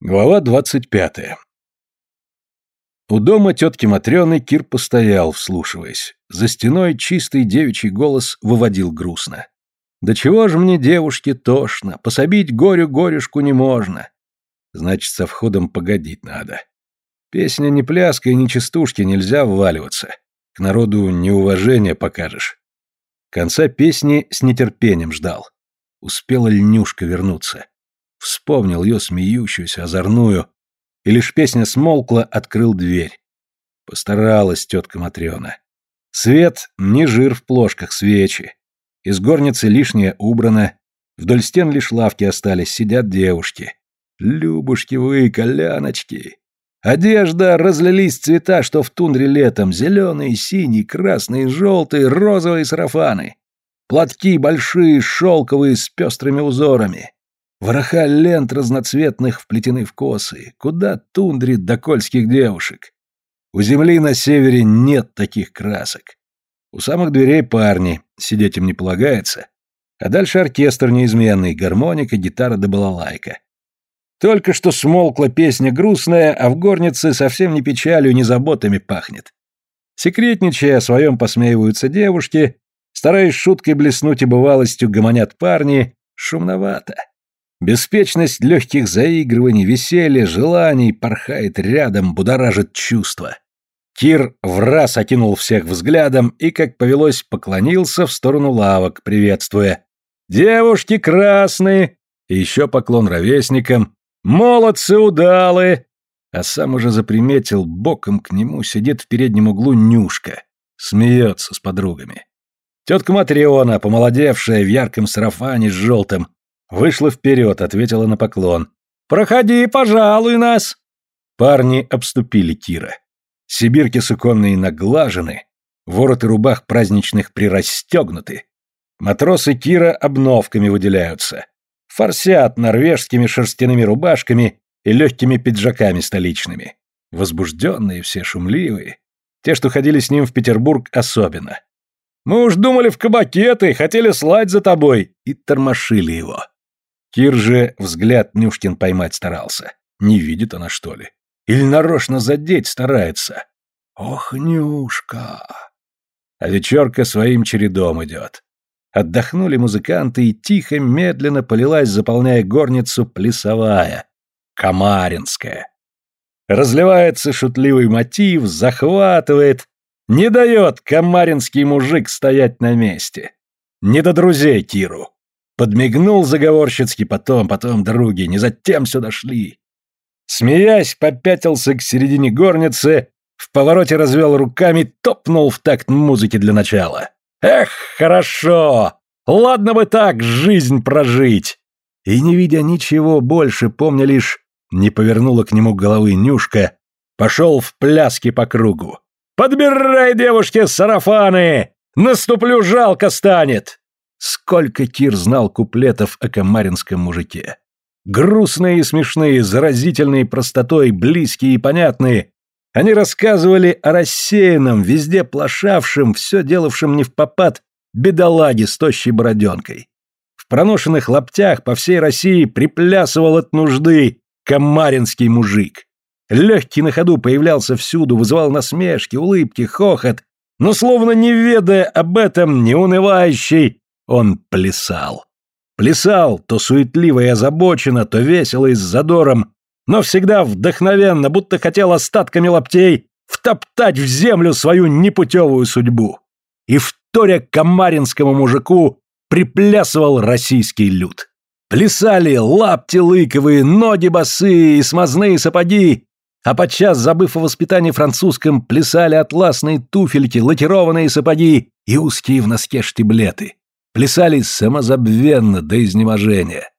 Глава двадцать пятая. У дома тетки Матрёны Кир постоял, вслушиваясь. За стеной чистый девичий голос выводил грустно. «Да чего же мне, девушке, тошно, пособить горю-горюшку не можно». Значит, со входом погодить надо. Песня не пляска и не частушки, нельзя вваливаться. К народу неуважение покажешь. Конца песни с нетерпением ждал. Успела ли Нюшка вернуться? Вспомнил ее смеющуюся, озорную, и лишь песня смолкла, открыл дверь. Постаралась тетка Матрена. Свет — не жир в плошках, свечи. Из горницы лишнее убрано, вдоль стен лишь лавки остались, сидят девушки. Любушки вы, коляночки. Одежда, разлились цвета, что в тундре летом, зеленые, синие, красные, желтые, розовые сарафаны. Платки большие, шелковые, с пестрыми узорами. Вороха лент разноцветных вплетены в косы. Куда тундре до кольских девушек? У земли на севере нет таких красок. У самых дверей парни, сидеть им не полагается. А дальше оркестр неизменный, гармоника, гитара да балалайка. Только что смолкла песня грустная, а в горнице совсем не печалью, не заботами пахнет. Секретничая о своем посмеиваются девушки, стараясь шуткой блеснуть и бывалостью гомонят парни, шумновато. Беспечность легких заигрываний, веселья, желаний порхает рядом, будоражит чувства. Кир в раз окинул всех взглядом и, как повелось, поклонился в сторону лавок, приветствуя. «Девушки красные!» И еще поклон ровесникам. «Молодцы удалы!» А сам уже заприметил, боком к нему сидит в переднем углу Нюшка. Смеется с подругами. Тетка Матриона, помолодевшая в ярком сарафане с желтым, Вышла вперед, ответила на поклон. «Проходи, пожалуй, нас!» Парни обступили Кира. Сибирки суконные наглажены, вороты рубах праздничных прирастегнуты. Матросы Кира обновками выделяются. Форсят норвежскими шерстяными рубашками и легкими пиджаками столичными. Возбужденные все, шумливые. Те, что ходили с ним в Петербург, особенно. «Мы уж думали в кабаке ты, хотели слать за тобой!» И тормошили его. Кир же взгляд Нюшкин поймать старался. Не видит она, что ли? Или нарочно задеть старается? Ох, Нюшка! А вечерка своим чередом идет. Отдохнули музыканты, и тихо, медленно полилась, заполняя горницу, плясовая, комаринская. Разливается шутливый мотив, захватывает, не дает комаринский мужик стоять на месте. Не до друзей Киру. Подмигнул заговорщицки потом, потом други, не затем сюда шли. Смеясь, попятился к середине горницы, в повороте развел руками, топнул в такт музыки для начала. Эх, хорошо! Ладно бы так жизнь прожить! И не видя ничего больше, помня лишь, не повернула к нему головы Нюшка, пошел в пляски по кругу. «Подбирай, девушке, сарафаны! Наступлю, жалко станет!» Сколько Кир знал куплетов о комаринском мужике. Грустные и смешные, заразительные простотой, близкие и понятные. Они рассказывали о рассеянном, везде плашавшем, все делавшем не в попад, бедолаге с тощей бороденкой. В проношенных лаптях по всей России приплясывал от нужды комаринский мужик. Легкий на ходу появлялся всюду, вызывал насмешки, улыбки, хохот, но словно не ведая об этом, неунывающий, он плясал. Плясал, то суетливо и озабоченно, то весело и с задором, но всегда вдохновенно, будто хотел остатками лаптей втоптать в землю свою непутевую судьбу. И вторя комаринскому мужику приплясывал российский люд. Плясали лапти лыковые, ноги босые и смазные сапоги, а подчас, забыв о воспитании французском, плясали атласные туфельки, лакированные сапоги и узкие в носке штиблеты плясали самозабвенно до изнеможения.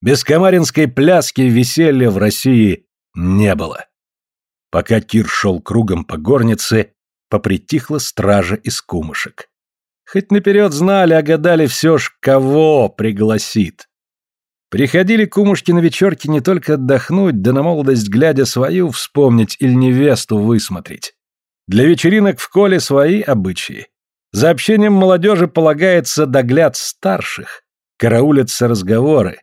Без комаринской пляски веселья в России не было. Пока Кир шел кругом по горнице, попритихла стража из кумышек. Хоть наперед знали, а гадали все ж, кого пригласит. Приходили кумушки на вечерки не только отдохнуть, да на молодость глядя свою вспомнить или невесту высмотреть. Для вечеринок в коле свои обычаи. За общением молодежи полагается догляд старших, караулятся разговоры.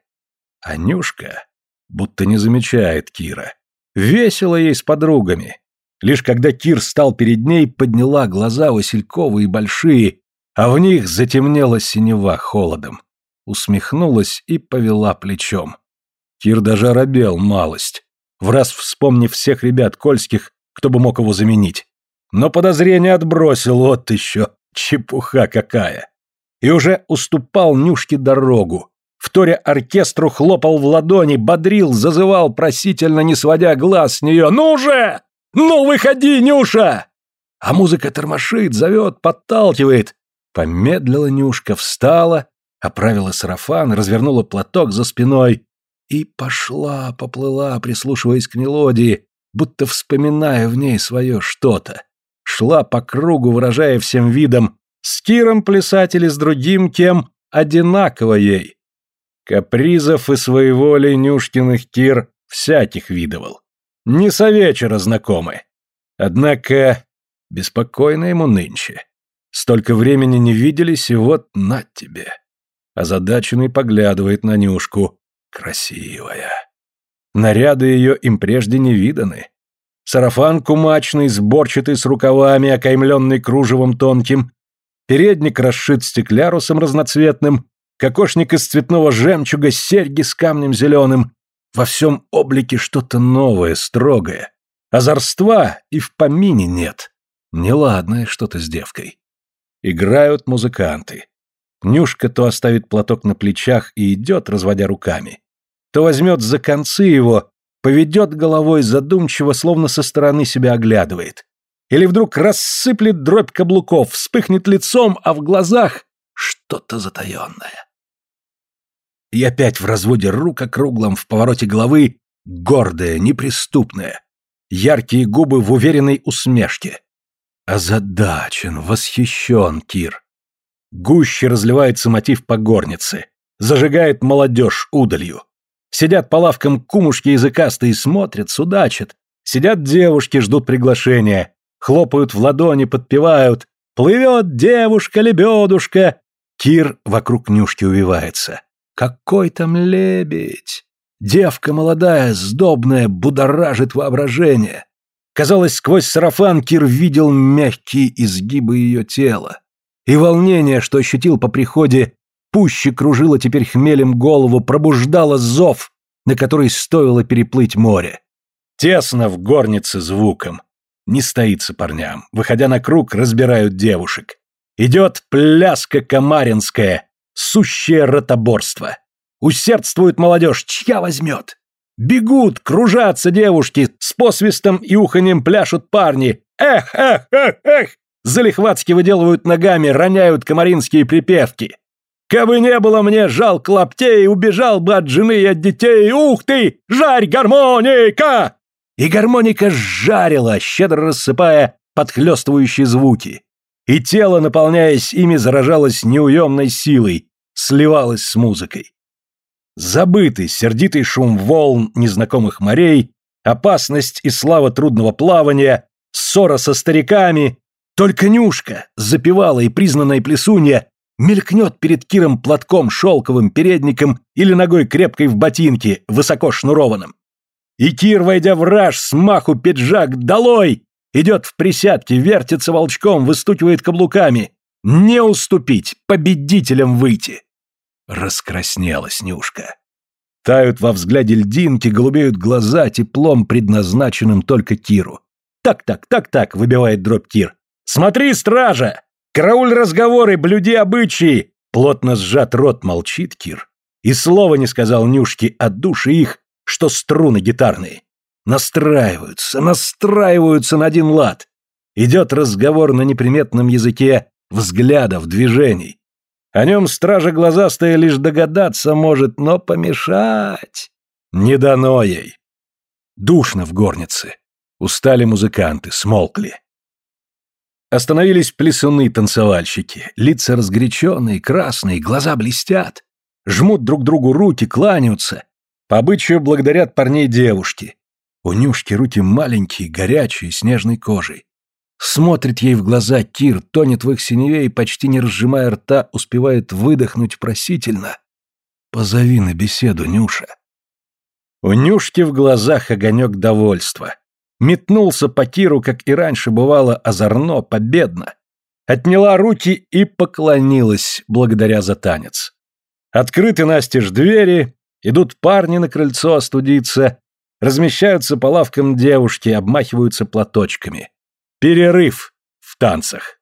А Нюшка... будто не замечает Кира. Весело ей с подругами. Лишь когда Кир стал перед ней, подняла глаза Васильковы и большие, а в них затемнела синева холодом. Усмехнулась и повела плечом. Кир даже оробел малость, в раз вспомнив всех ребят Кольских, кто бы мог его заменить. Но подозрение отбросил, вот еще, чепуха какая. И уже уступал Нюшке дорогу. Вторя оркестру хлопал в ладони, бодрил, зазывал просительно, не сводя глаз с нее. «Ну же! Ну, выходи, Нюша!» А музыка тормошит, зовет, подталкивает. Помедлила Нюшка, встала, оправила сарафан, развернула платок за спиной и пошла, поплыла, прислушиваясь к мелодии, будто вспоминая в ней свое что-то. Шла по кругу, выражая всем видом, с Киром плясать или с другим кем, одинаково ей. Капризов и своеволий Нюшкиных Кир всяких видывал. Не со вечера знакомы. Однако беспокойно ему нынче. Столько времени не виделись, и вот на тебе. Озадаченный поглядывает на Нюшку. Красивая. Наряды ее им прежде не виданы. Сарафан кумачный, сборчатый с рукавами, окаймленный кружевом тонким. Передник расшит стеклярусом разноцветным, кокошник из цветного жемчуга, серьги с камнем зеленым. Во всем облике что-то новое, строгое. Озорства и в помине нет. Неладное что-то с девкой. Играют музыканты. Нюшка то оставит платок на плечах и идет, разводя руками, то возьмет за концы его, поведет головой задумчиво, словно со стороны себя оглядывает. Или вдруг рассыплет дробь каблуков, вспыхнет лицом, а в глазах что-то затаенное. И опять в разводе рук округлом, в повороте головы, гордая, неприступная, яркие губы в уверенной усмешке. Озадачен, восхищен Кир. Гуще разливается мотив по горнице. Зажигает молодежь удалью. Сидят по лавкам кумушки языкастые, смотрят, судачат. Сидят девушки, ждут приглашения. Хлопают в ладони, подпевают. «Плывет девушка-лебедушка!» Кир вокруг Нюшки увивается. «Какой там лебедь!» Девка молодая, сдобная, будоражит воображение. Казалось, сквозь сарафан Кир видел мягкие изгибы ее тела. И волнение, что ощутил по приходе, пуще кружило теперь хмелем голову, пробуждало зов, на который стоило переплыть море. Тесно в горнице звуком. Не стоится парням. Выходя на круг, разбирают девушек. Идет пляска комаринская, сущее ротоборство. Усердствует молодежь, чья возьмет? Бегут, кружатся девушки, с посвистом и уханьем пляшут парни. Эх, эх, эх, эх! Залихватски выделывают ногами, роняют комаринские припевки. Кабы не было мне жалко лаптей, убежал бы от жены и от детей. Ух ты! Жарь гармоника! И гармоника жарила, щедро рассыпая подхлёстывающие звуки. И тело, наполняясь ими, заражалось неуемной силой, сливалось с музыкой. Забытый, сердитый шум волн незнакомых морей, опасность и слава трудного плавания, ссора со стариками. Только Нюшка, запевала и признанная плесунья, мелькнет перед Киром платком шелковым передником или ногой крепкой в ботинке, высоко шнурованном. И Кир, войдя в раж, смаху пиджак долой, идет в присядке, вертится волчком, выстукивает каблуками. Не уступить, победителем выйти. Раскраснелась Нюшка. Тают во взгляде льдинки, голубеют глаза теплом, предназначенным только Киру. «Так-так, так-так», — выбивает дробь Кир. «Смотри, стража! Карауль разговоры, блюди обычаи!» Плотно сжат рот молчит Кир. И слова не сказал Нюшке от души их, что струны гитарные. Настраиваются, настраиваются на один лад. Идет разговор на неприметном языке взглядов, движений. О нем стража глазастая лишь догадаться может, но помешать не дано ей. Душно в горнице. Устали музыканты, смолкли. Остановились плясуны-танцевальщики, лица разгоряченные, красные, глаза блестят. Жмут друг другу руки, кланяются. По обычаю благодарят парней девушки. У Нюшки руки маленькие, горячие, снежной кожей. Смотрит ей в глаза Кир, тонет в их синеве и, почти не разжимая рта, успевает выдохнуть просительно. «Позови на беседу, Нюша». У Нюшки в глазах огонек довольства. Метнулся по Киру, как и раньше бывало, озорно, победно. Отняла руки и поклонилась, благодаря за танец. Открыты настежь двери, идут парни на крыльцо остудиться, размещаются по лавкам девушки, обмахиваются платочками. Перерыв в танцах.